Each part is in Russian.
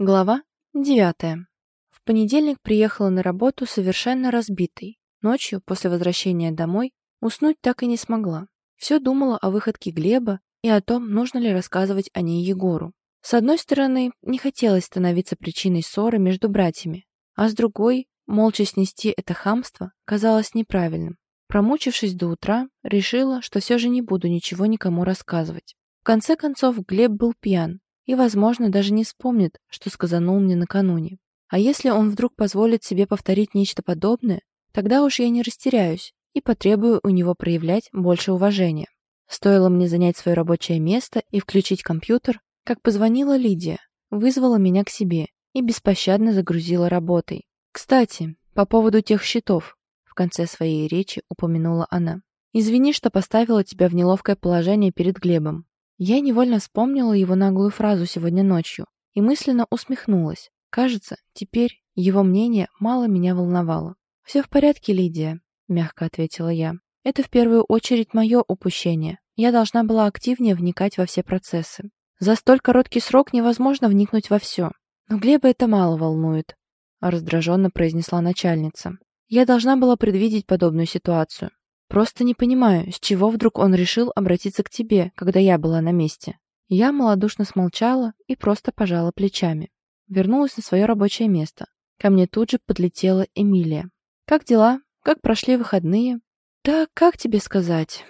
Глава 9. В понедельник приехала на работу совершенно разбитой. Ночью, после возвращения домой, уснуть так и не смогла. Все думала о выходке Глеба и о том, нужно ли рассказывать о ней Егору. С одной стороны, не хотелось становиться причиной ссоры между братьями, а с другой, молча снести это хамство казалось неправильным. Промучившись до утра, решила, что все же не буду ничего никому рассказывать. В конце концов, Глеб был пьян, и, возможно, даже не вспомнит, что сказанул мне накануне. А если он вдруг позволит себе повторить нечто подобное, тогда уж я не растеряюсь и потребую у него проявлять больше уважения. Стоило мне занять свое рабочее место и включить компьютер, как позвонила Лидия, вызвала меня к себе и беспощадно загрузила работой. «Кстати, по поводу тех счетов», — в конце своей речи упомянула она. «Извини, что поставила тебя в неловкое положение перед Глебом. Я невольно вспомнила его наглую фразу сегодня ночью и мысленно усмехнулась. Кажется, теперь его мнение мало меня волновало. «Все в порядке, Лидия», — мягко ответила я. «Это в первую очередь мое упущение. Я должна была активнее вникать во все процессы. За столь короткий срок невозможно вникнуть во все. Но Глеба это мало волнует», — раздраженно произнесла начальница. «Я должна была предвидеть подобную ситуацию. Просто не понимаю, с чего вдруг он решил обратиться к тебе, когда я была на месте. Я малодушно смолчала и просто пожала плечами. Вернулась на свое рабочее место. Ко мне тут же подлетела Эмилия. «Как дела? Как прошли выходные?» «Да как тебе сказать?»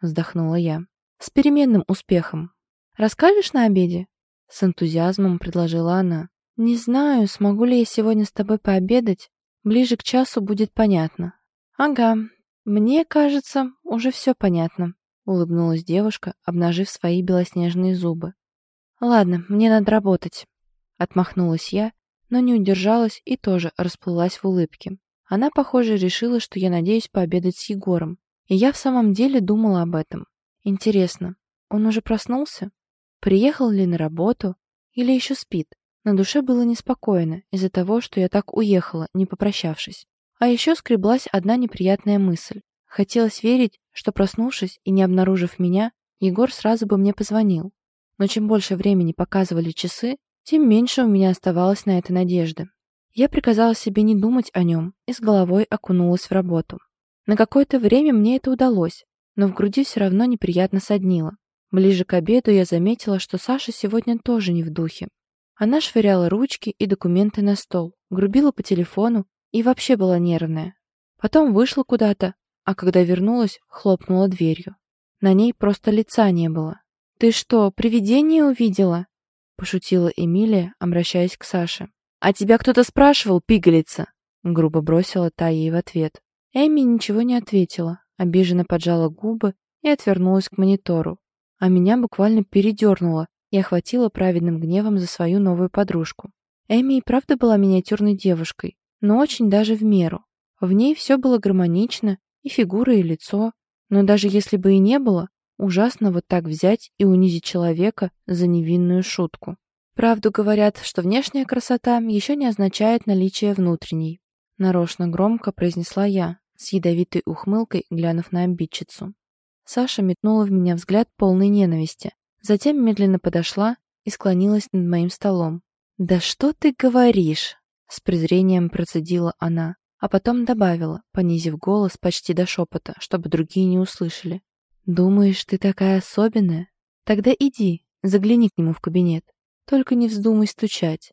Вздохнула я. «С переменным успехом. Расскажешь на обеде?» С энтузиазмом предложила она. «Не знаю, смогу ли я сегодня с тобой пообедать. Ближе к часу будет понятно». «Ага, «Мне кажется, уже все понятно», — улыбнулась девушка, обнажив свои белоснежные зубы. «Ладно, мне надо работать», — отмахнулась я, но не удержалась и тоже расплылась в улыбке. Она, похоже, решила, что я надеюсь пообедать с Егором. И я в самом деле думала об этом. Интересно, он уже проснулся? Приехал ли на работу? Или еще спит? На душе было неспокойно из-за того, что я так уехала, не попрощавшись. А еще скреблась одна неприятная мысль. Хотелось верить, что проснувшись и не обнаружив меня, Егор сразу бы мне позвонил. Но чем больше времени показывали часы, тем меньше у меня оставалось на это надежды. Я приказала себе не думать о нем и с головой окунулась в работу. На какое-то время мне это удалось, но в груди все равно неприятно соднило. Ближе к обеду я заметила, что Саша сегодня тоже не в духе. Она швыряла ручки и документы на стол, грубила по телефону и вообще была нервная. Потом вышла куда-то, а когда вернулась, хлопнула дверью. На ней просто лица не было. «Ты что, привидение увидела?» — пошутила Эмилия, обращаясь к Саше. «А тебя кто-то спрашивал, пигалица?» — грубо бросила та ей в ответ. Эми ничего не ответила, обиженно поджала губы и отвернулась к монитору. А меня буквально передернуло и охватила праведным гневом за свою новую подружку. Эми и правда была миниатюрной девушкой, но очень даже в меру. В ней все было гармонично, и фигура, и лицо. Но даже если бы и не было, ужасно вот так взять и унизить человека за невинную шутку. Правду говорят, что внешняя красота еще не означает наличие внутренней. Нарочно громко произнесла я, с ядовитой ухмылкой глянув на обидчицу. Саша метнула в меня взгляд полной ненависти, затем медленно подошла и склонилась над моим столом. «Да что ты говоришь?» С презрением процедила она, а потом добавила, понизив голос почти до шепота, чтобы другие не услышали. «Думаешь, ты такая особенная? Тогда иди, загляни к нему в кабинет. Только не вздумай стучать».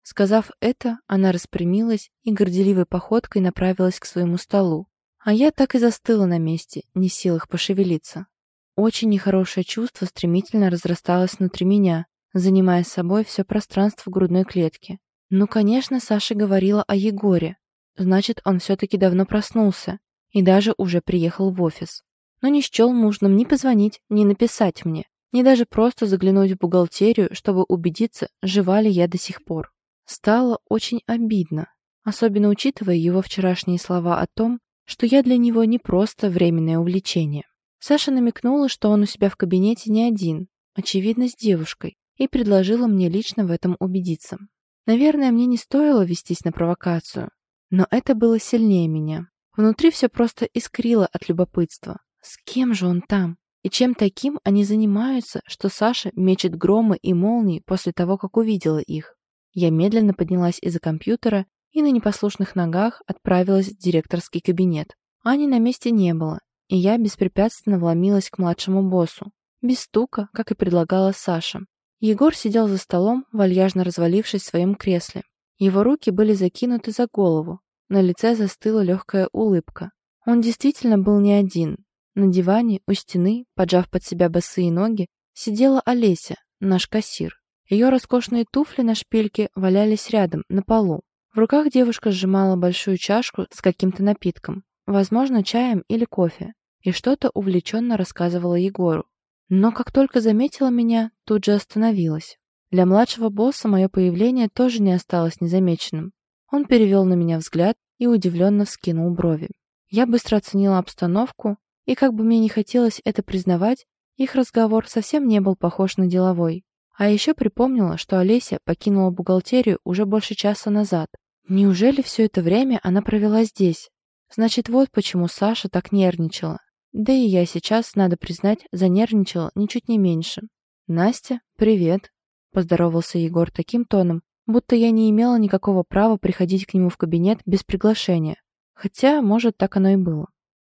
Сказав это, она распрямилась и горделивой походкой направилась к своему столу. А я так и застыла на месте, не в силах пошевелиться. Очень нехорошее чувство стремительно разрасталось внутри меня, занимая собой все пространство грудной клетки. Ну, конечно, Саша говорила о Егоре. Значит, он все-таки давно проснулся и даже уже приехал в офис. Но не счел нужным ни позвонить, ни написать мне, ни даже просто заглянуть в бухгалтерию, чтобы убедиться, жива ли я до сих пор. Стало очень обидно, особенно учитывая его вчерашние слова о том, что я для него не просто временное увлечение. Саша намекнула, что он у себя в кабинете не один, очевидно, с девушкой, и предложила мне лично в этом убедиться. Наверное, мне не стоило вестись на провокацию, но это было сильнее меня. Внутри все просто искрило от любопытства. С кем же он там? И чем таким они занимаются, что Саша мечет громы и молнии после того, как увидела их? Я медленно поднялась из-за компьютера и на непослушных ногах отправилась в директорский кабинет. Ани на месте не было, и я беспрепятственно вломилась к младшему боссу. Без стука, как и предлагала Саша. Егор сидел за столом, вальяжно развалившись в своем кресле. Его руки были закинуты за голову. На лице застыла легкая улыбка. Он действительно был не один. На диване у стены, поджав под себя босые ноги, сидела Олеся, наш кассир. Ее роскошные туфли на шпильке валялись рядом, на полу. В руках девушка сжимала большую чашку с каким-то напитком, возможно, чаем или кофе, и что-то увлеченно рассказывала Егору. Но как только заметила меня, тут же остановилась. Для младшего босса мое появление тоже не осталось незамеченным. Он перевел на меня взгляд и удивленно вскинул брови. Я быстро оценила обстановку, и как бы мне не хотелось это признавать, их разговор совсем не был похож на деловой. А еще припомнила, что Олеся покинула бухгалтерию уже больше часа назад. Неужели все это время она провела здесь? Значит, вот почему Саша так нервничала. Да и я сейчас, надо признать, занервничала ничуть не меньше. «Настя, привет!» — поздоровался Егор таким тоном, будто я не имела никакого права приходить к нему в кабинет без приглашения. Хотя, может, так оно и было.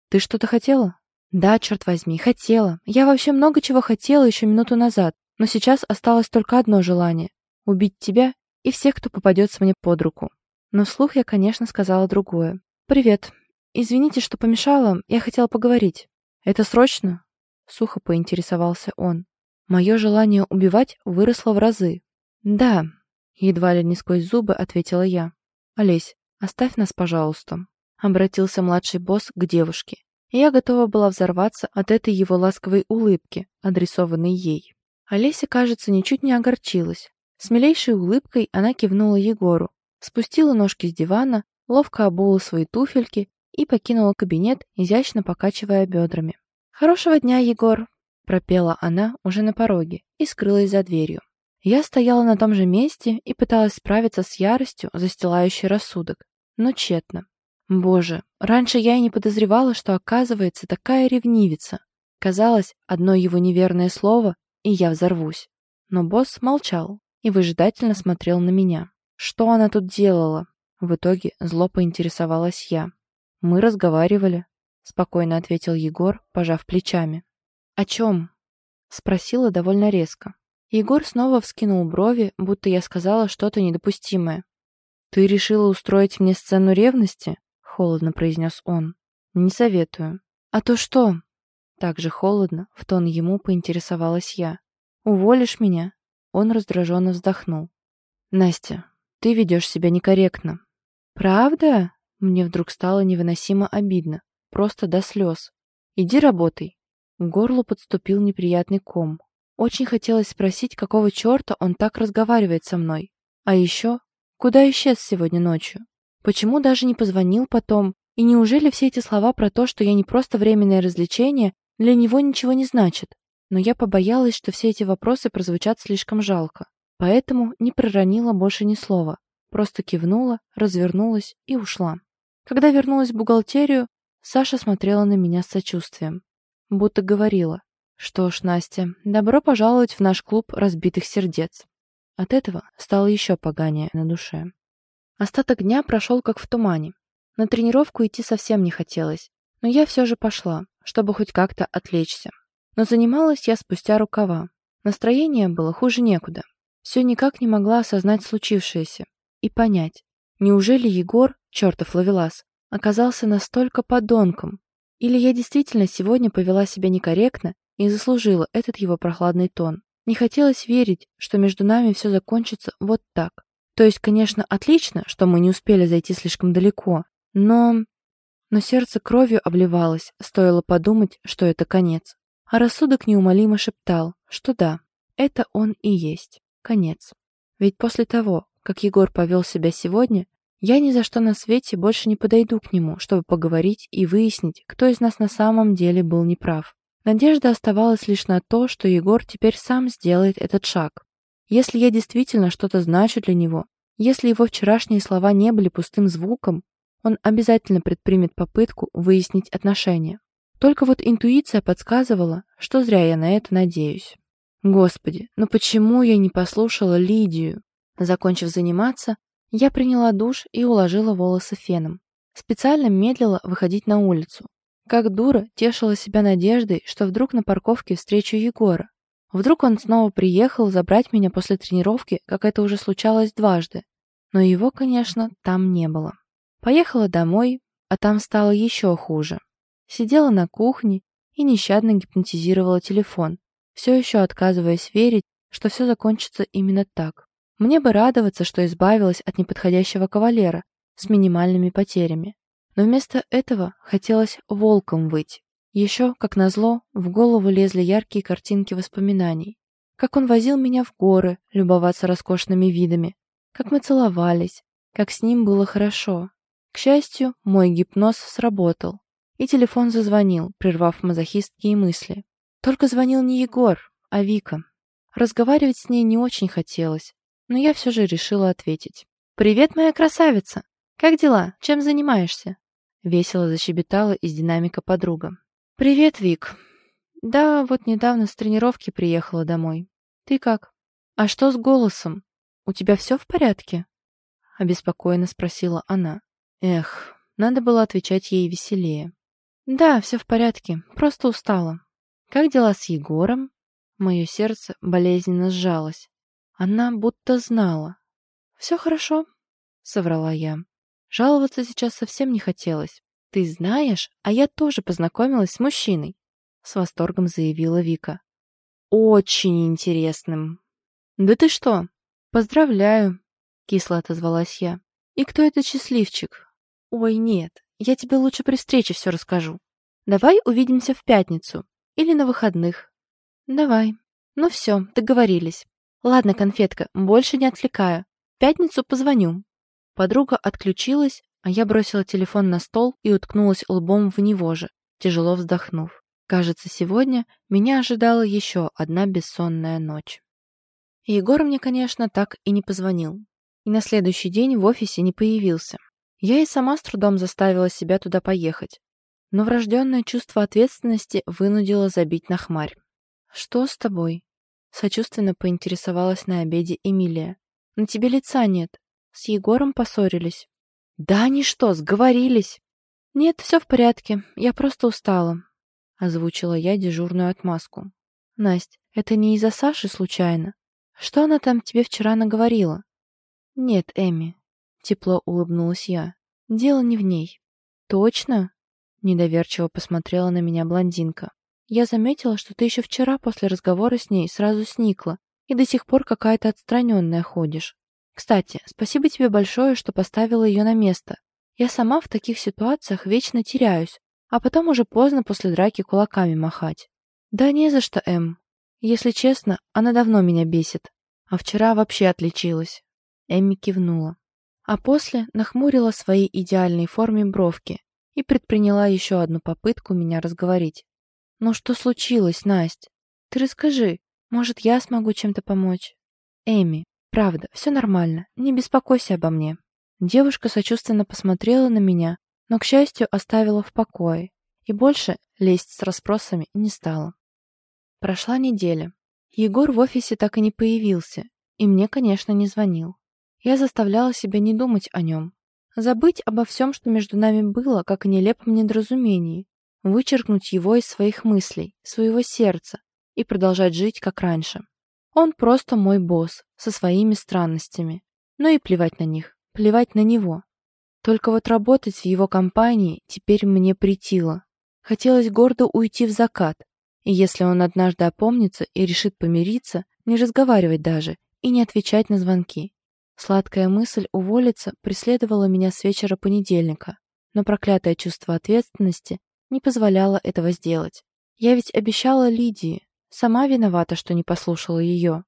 «Ты что-то хотела?» «Да, черт возьми, хотела. Я вообще много чего хотела еще минуту назад, но сейчас осталось только одно желание — убить тебя и всех, кто попадется мне под руку». Но вслух я, конечно, сказала другое. «Привет. «Извините, что помешала, я хотела поговорить». «Это срочно?» — сухо поинтересовался он. Мое желание убивать выросло в разы. «Да», — едва ли не сквозь зубы ответила я. «Олесь, оставь нас, пожалуйста», — обратился младший босс к девушке. Я готова была взорваться от этой его ласковой улыбки, адресованной ей. Олеся, кажется, ничуть не огорчилась. С милейшей улыбкой она кивнула Егору, спустила ножки с дивана, ловко обула свои туфельки и покинула кабинет, изящно покачивая бедрами. «Хорошего дня, Егор!» — пропела она уже на пороге и скрылась за дверью. Я стояла на том же месте и пыталась справиться с яростью, застилающей рассудок, но тщетно. Боже, раньше я и не подозревала, что оказывается такая ревнивица. Казалось, одно его неверное слово, и я взорвусь. Но босс молчал и выжидательно смотрел на меня. Что она тут делала? В итоге зло поинтересовалась я. «Мы разговаривали», — спокойно ответил Егор, пожав плечами. «О чем?» — спросила довольно резко. Егор снова вскинул брови, будто я сказала что-то недопустимое. «Ты решила устроить мне сцену ревности?» — холодно произнес он. «Не советую». «А то что?» Так же холодно, в тон ему поинтересовалась я. «Уволишь меня?» Он раздраженно вздохнул. «Настя, ты ведешь себя некорректно». «Правда?» Мне вдруг стало невыносимо обидно, просто до слез. «Иди работай». К горлу подступил неприятный ком. Очень хотелось спросить, какого черта он так разговаривает со мной. А еще, куда исчез сегодня ночью? Почему даже не позвонил потом? И неужели все эти слова про то, что я не просто временное развлечение, для него ничего не значат? Но я побоялась, что все эти вопросы прозвучат слишком жалко. Поэтому не проронила больше ни слова. Просто кивнула, развернулась и ушла. Когда вернулась в бухгалтерию, Саша смотрела на меня с сочувствием. Будто говорила, что ж, Настя, добро пожаловать в наш клуб разбитых сердец. От этого стало еще поганее на душе. Остаток дня прошел как в тумане. На тренировку идти совсем не хотелось, но я все же пошла, чтобы хоть как-то отвлечься. Но занималась я спустя рукава. Настроение было хуже некуда. Все никак не могла осознать случившееся и понять, Неужели Егор, чертов ловелас, оказался настолько подонком? Или я действительно сегодня повела себя некорректно и заслужила этот его прохладный тон? Не хотелось верить, что между нами все закончится вот так. То есть, конечно, отлично, что мы не успели зайти слишком далеко, но... Но сердце кровью обливалось, стоило подумать, что это конец. А рассудок неумолимо шептал, что да, это он и есть. Конец. Ведь после того, как Егор повел себя сегодня, я ни за что на свете больше не подойду к нему, чтобы поговорить и выяснить, кто из нас на самом деле был неправ. Надежда оставалась лишь на то, что Егор теперь сам сделает этот шаг. Если я действительно что-то значу для него, если его вчерашние слова не были пустым звуком, он обязательно предпримет попытку выяснить отношения. Только вот интуиция подсказывала, что зря я на это надеюсь. Господи, но почему я не послушала Лидию? Закончив заниматься, я приняла душ и уложила волосы феном. Специально медлила выходить на улицу. Как дура тешила себя надеждой, что вдруг на парковке встречу Егора. Вдруг он снова приехал забрать меня после тренировки, как это уже случалось дважды. Но его, конечно, там не было. Поехала домой, а там стало еще хуже. Сидела на кухне и нещадно гипнотизировала телефон, все еще отказываясь верить, что все закончится именно так. Мне бы радоваться, что избавилась от неподходящего кавалера с минимальными потерями. Но вместо этого хотелось волком выть. Еще, как назло, в голову лезли яркие картинки воспоминаний. Как он возил меня в горы, любоваться роскошными видами. Как мы целовались. Как с ним было хорошо. К счастью, мой гипноз сработал. И телефон зазвонил, прервав мазохистские мысли. Только звонил не Егор, а Вика. Разговаривать с ней не очень хотелось, но я все же решила ответить. «Привет, моя красавица! Как дела? Чем занимаешься?» Весело защебетала из динамика подруга. «Привет, Вик. Да, вот недавно с тренировки приехала домой. Ты как? А что с голосом? У тебя все в порядке?» Обеспокоенно спросила она. Эх, надо было отвечать ей веселее. «Да, все в порядке, просто устала. Как дела с Егором?» Мое сердце болезненно сжалось. Она будто знала. «Все хорошо», — соврала я. Жаловаться сейчас совсем не хотелось. «Ты знаешь, а я тоже познакомилась с мужчиной», — с восторгом заявила Вика. «Очень интересным». «Да ты что?» «Поздравляю», — кисло отозвалась я. «И кто этот счастливчик?» «Ой, нет, я тебе лучше при встрече все расскажу. Давай увидимся в пятницу или на выходных». «Давай. Ну все, договорились. «Ладно, конфетка, больше не отвлекаю. В пятницу позвоню». Подруга отключилась, а я бросила телефон на стол и уткнулась лбом в него же, тяжело вздохнув. Кажется, сегодня меня ожидала еще одна бессонная ночь. Егор мне, конечно, так и не позвонил. И на следующий день в офисе не появился. Я и сама с трудом заставила себя туда поехать. Но врожденное чувство ответственности вынудило забить на хмарь. «Что с тобой?» Сочувственно поинтересовалась на обеде Эмилия. «На тебе лица нет. С Егором поссорились». «Да они что, сговорились?» «Нет, все в порядке. Я просто устала», — озвучила я дежурную отмазку. «Насть, это не из-за Саши случайно? Что она там тебе вчера наговорила?» «Нет, Эми», — тепло улыбнулась я. «Дело не в ней». «Точно?» — недоверчиво посмотрела на меня блондинка. Я заметила, что ты еще вчера после разговора с ней сразу сникла и до сих пор какая-то отстраненная ходишь. Кстати, спасибо тебе большое, что поставила ее на место. Я сама в таких ситуациях вечно теряюсь, а потом уже поздно после драки кулаками махать. Да не за что, Эм. Если честно, она давно меня бесит. А вчера вообще отличилась. Эмми кивнула. А после нахмурила свои идеальной форме бровки и предприняла еще одну попытку меня разговорить. «Ну что случилось, Насть? Ты расскажи. Может, я смогу чем-то помочь?» «Эми, правда, все нормально. Не беспокойся обо мне». Девушка сочувственно посмотрела на меня, но, к счастью, оставила в покое и больше лезть с расспросами не стала. Прошла неделя. Егор в офисе так и не появился, и мне, конечно, не звонил. Я заставляла себя не думать о нем, забыть обо всем, что между нами было, как о нелепом недоразумении, вычеркнуть его из своих мыслей, своего сердца и продолжать жить, как раньше. Он просто мой босс, со своими странностями. Но и плевать на них, плевать на него. Только вот работать в его компании теперь мне притило. Хотелось гордо уйти в закат, и если он однажды опомнится и решит помириться, не разговаривать даже и не отвечать на звонки. Сладкая мысль уволиться преследовала меня с вечера понедельника, но проклятое чувство ответственности не позволяла этого сделать. Я ведь обещала Лидии, сама виновата, что не послушала ее.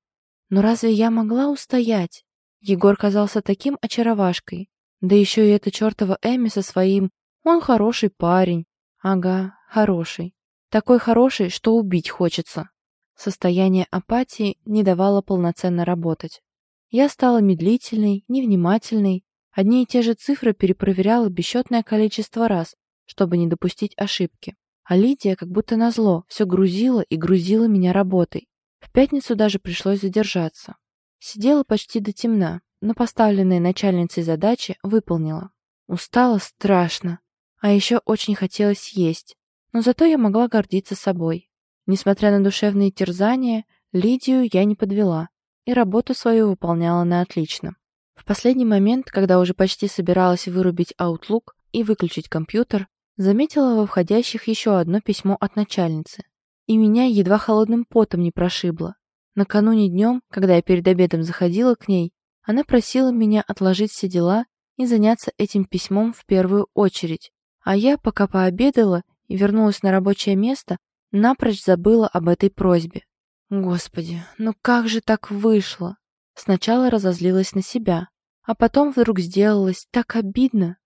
Но разве я могла устоять? Егор казался таким очаровашкой. Да еще и эта чертова Эми со своим «он хороший парень». Ага, хороший. Такой хороший, что убить хочется. Состояние апатии не давало полноценно работать. Я стала медлительной, невнимательной, одни и те же цифры перепроверяла бесчетное количество раз, чтобы не допустить ошибки. А Лидия, как будто назло, все грузила и грузила меня работой. В пятницу даже пришлось задержаться. Сидела почти до темна, но поставленные начальницей задачи выполнила. Устала страшно, а еще очень хотелось есть, но зато я могла гордиться собой. Несмотря на душевные терзания, Лидию я не подвела и работу свою выполняла на отлично. В последний момент, когда уже почти собиралась вырубить Outlook и выключить компьютер, заметила во входящих еще одно письмо от начальницы. И меня едва холодным потом не прошибло. Накануне днем, когда я перед обедом заходила к ней, она просила меня отложить все дела и заняться этим письмом в первую очередь. А я, пока пообедала и вернулась на рабочее место, напрочь забыла об этой просьбе. Господи, ну как же так вышло? Сначала разозлилась на себя, а потом вдруг сделалось так обидно.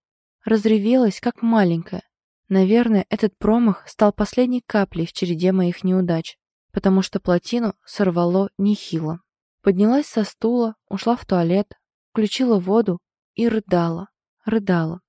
Разревелась, как маленькая. Наверное, этот промах стал последней каплей в череде моих неудач, потому что плотину сорвало нехило. Поднялась со стула, ушла в туалет, включила воду и рыдала, рыдала.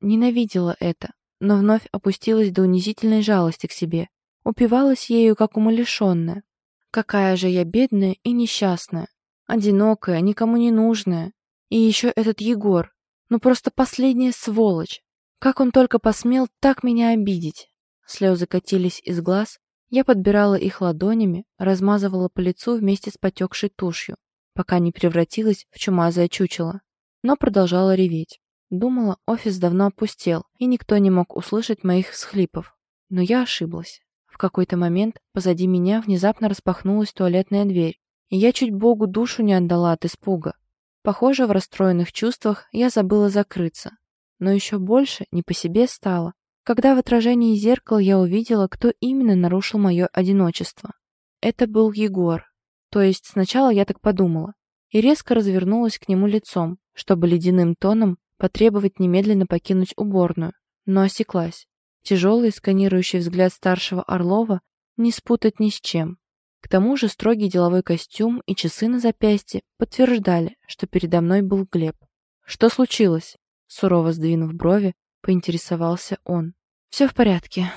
Ненавидела это, но вновь опустилась до унизительной жалости к себе. Упивалась ею, как умалишенная. Какая же я бедная и несчастная. Одинокая, никому не нужная. И еще этот Егор. Ну просто последняя сволочь. Как он только посмел так меня обидеть. Слезы катились из глаз. Я подбирала их ладонями, размазывала по лицу вместе с потекшей тушью, пока не превратилась в чумазое чучело. Но продолжала реветь. Думала, офис давно опустел, и никто не мог услышать моих всхлипов. Но я ошиблась. В какой-то момент позади меня внезапно распахнулась туалетная дверь, и я чуть Богу душу не отдала от испуга. Похоже, в расстроенных чувствах я забыла закрыться. Но еще больше не по себе стало, когда в отражении зеркала я увидела, кто именно нарушил мое одиночество. Это был Егор. То есть сначала я так подумала, и резко развернулась к нему лицом, чтобы ледяным тоном потребовать немедленно покинуть уборную, но осеклась. Тяжелый сканирующий взгляд старшего Орлова не спутать ни с чем. К тому же строгий деловой костюм и часы на запястье подтверждали, что передо мной был Глеб. «Что случилось?» Сурово сдвинув брови, поинтересовался он. «Все в порядке».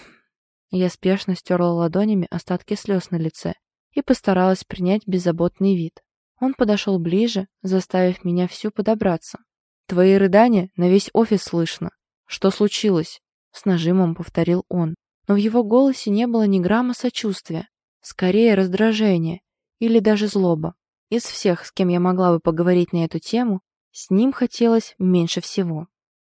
Я спешно стерла ладонями остатки слез на лице и постаралась принять беззаботный вид. Он подошел ближе, заставив меня всю подобраться. «Твои рыдания на весь офис слышно. Что случилось?» С нажимом повторил он. Но в его голосе не было ни грамма сочувствия, скорее раздражение или даже злоба. Из всех, с кем я могла бы поговорить на эту тему, с ним хотелось меньше всего.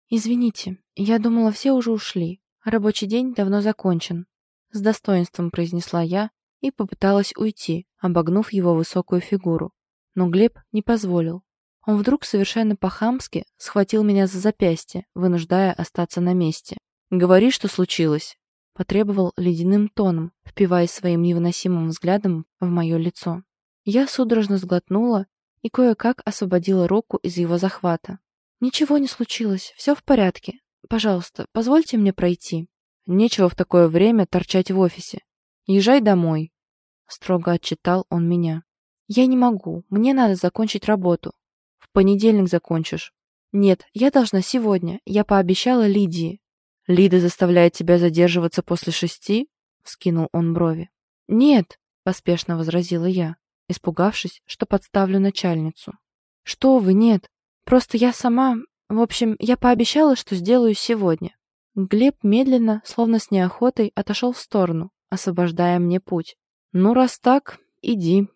«Извините, я думала, все уже ушли. Рабочий день давно закончен», — с достоинством произнесла я и попыталась уйти, обогнув его высокую фигуру. Но Глеб не позволил. Он вдруг совершенно по-хамски схватил меня за запястье, вынуждая остаться на месте. «Говори, что случилось», — потребовал ледяным тоном, впиваясь своим невыносимым взглядом в мое лицо. Я судорожно сглотнула и кое-как освободила руку из его захвата. «Ничего не случилось, все в порядке. Пожалуйста, позвольте мне пройти». «Нечего в такое время торчать в офисе. Езжай домой», — строго отчитал он меня. «Я не могу, мне надо закончить работу. В понедельник закончишь». «Нет, я должна сегодня, я пообещала Лидии». «Лида заставляет тебя задерживаться после шести?» — скинул он брови. «Нет», — поспешно возразила я, испугавшись, что подставлю начальницу. «Что вы, нет. Просто я сама... В общем, я пообещала, что сделаю сегодня». Глеб медленно, словно с неохотой, отошел в сторону, освобождая мне путь. «Ну, раз так, иди.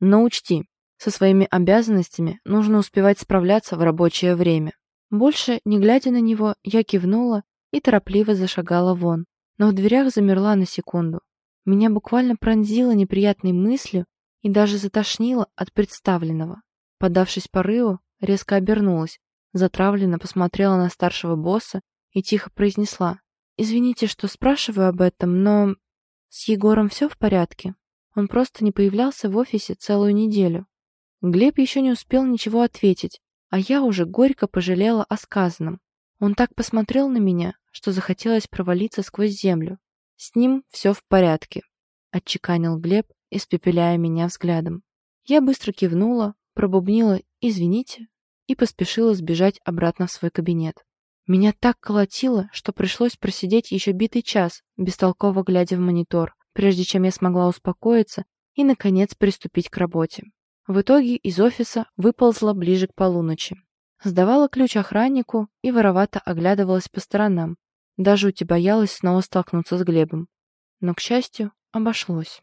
Но учти, со своими обязанностями нужно успевать справляться в рабочее время». Больше, не глядя на него, я кивнула и торопливо зашагала вон, но в дверях замерла на секунду. Меня буквально пронзило неприятной мыслью и даже затошнило от представленного. Подавшись порыву, резко обернулась, затравленно посмотрела на старшего босса и тихо произнесла. «Извините, что спрашиваю об этом, но с Егором все в порядке? Он просто не появлялся в офисе целую неделю». Глеб еще не успел ничего ответить, а я уже горько пожалела о сказанном. Он так посмотрел на меня, что захотелось провалиться сквозь землю. «С ним все в порядке», — отчеканил Глеб, испепеляя меня взглядом. Я быстро кивнула, пробубнила «извините» и поспешила сбежать обратно в свой кабинет. Меня так колотило, что пришлось просидеть еще битый час, бестолково глядя в монитор, прежде чем я смогла успокоиться и, наконец, приступить к работе. В итоге из офиса выползла ближе к полуночи. Сдавала ключ охраннику и воровато оглядывалась по сторонам. Даже у тебя боялась снова столкнуться с Глебом. Но, к счастью, обошлось.